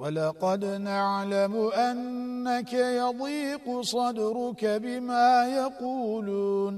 ولقد نعلم أنك يضيق صدرك بما يقولون.